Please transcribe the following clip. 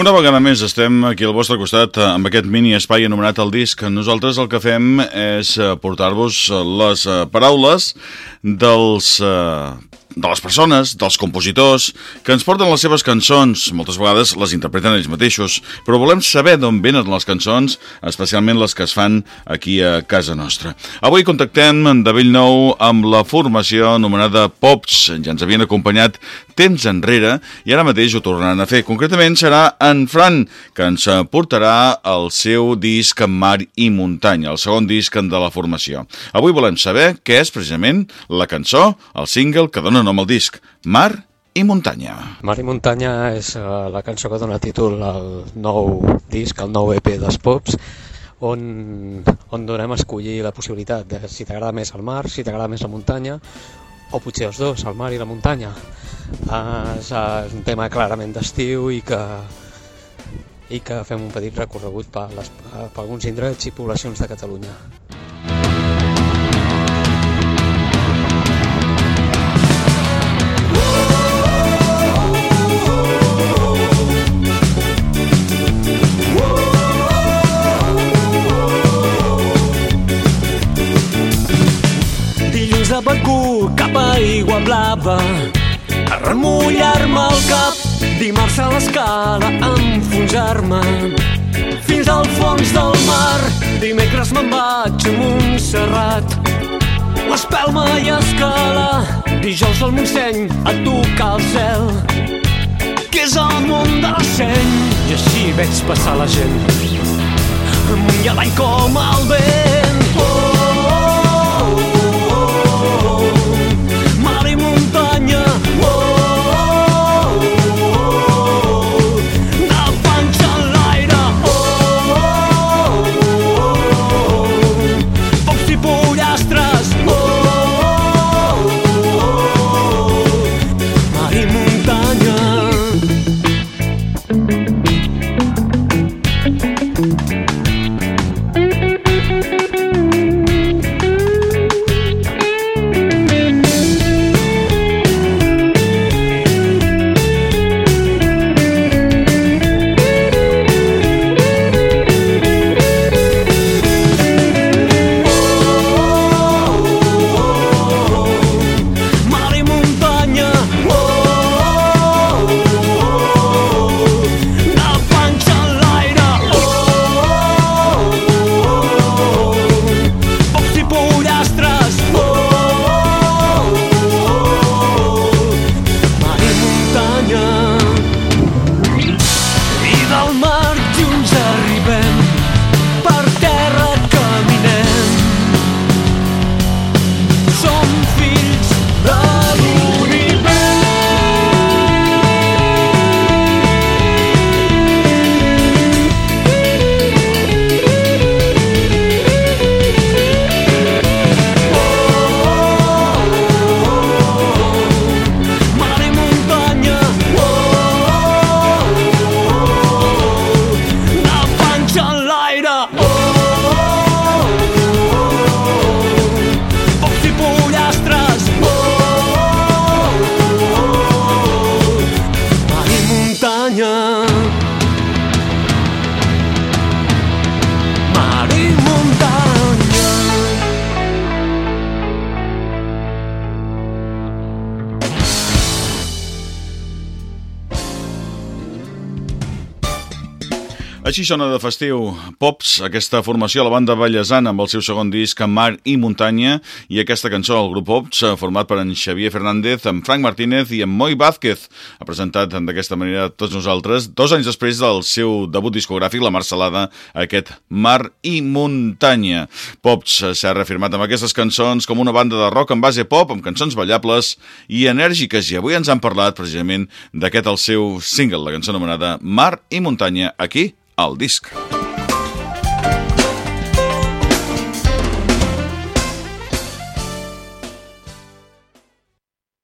Una vegada més estem aquí al vostre costat eh, amb aquest mini espai anomenat el disc. Nosaltres el que fem és eh, portar-vos les eh, paraules dels de les persones, dels compositors, que ens porten les seves cançons, moltes vegades les interpreten ells mateixos, però volem saber d'on venen les cançons, especialment les que es fan aquí a casa nostra. Avui contactem de vell nou amb la formació anomenada Pops, ja ens havien acompanyat temps enrere i ara mateix ho tornaran a fer. Concretament serà en Fran, que ens portarà el seu disc Mar i Muntanya, el segon disc de la formació. Avui volem saber què és precisament la cançó, el single que dona nom al disc, Mar i Muntanya. Mar i Muntanya és uh, la cançó que dona títol al nou disc, al nou EP dels Pops, on, on donem a escollir la possibilitat de si t'agrada més el mar, si t'agrada més la muntanya, o potser els dos, el mar i la muntanya. Uh, és, un tema clarament d'estiu i que i que fem un petit recorregut per, les, per alguns indrets i poblacions de Catalunya. Begur cap a aigua blava a remullar-me el cap dimarts a l'escala enfonsar-me. Fins al fons del mar dimecres me'n vaig a Montserrat. L'espelma i escala dijous al Montseny a tocar el cel que és el món de la seny. I així veig passar la gent amunt i avall com el vent Així sona de festiu Pops, aquesta formació a la banda Vallesana amb el seu segon disc Mar i Muntanya i aquesta cançó al grup Pops format per en Xavier Fernández, en Frank Martínez i en Moi Vázquez ha presentat d'aquesta manera tots nosaltres dos anys després del seu debut discogràfic La Marcelada, aquest Mar i Muntanya. Pops s'ha reafirmat amb aquestes cançons com una banda de rock en base pop amb cançons ballables i enèrgiques i avui ens han parlat precisament d'aquest el seu single, la cançó anomenada Mar i Muntanya, aquí al disc.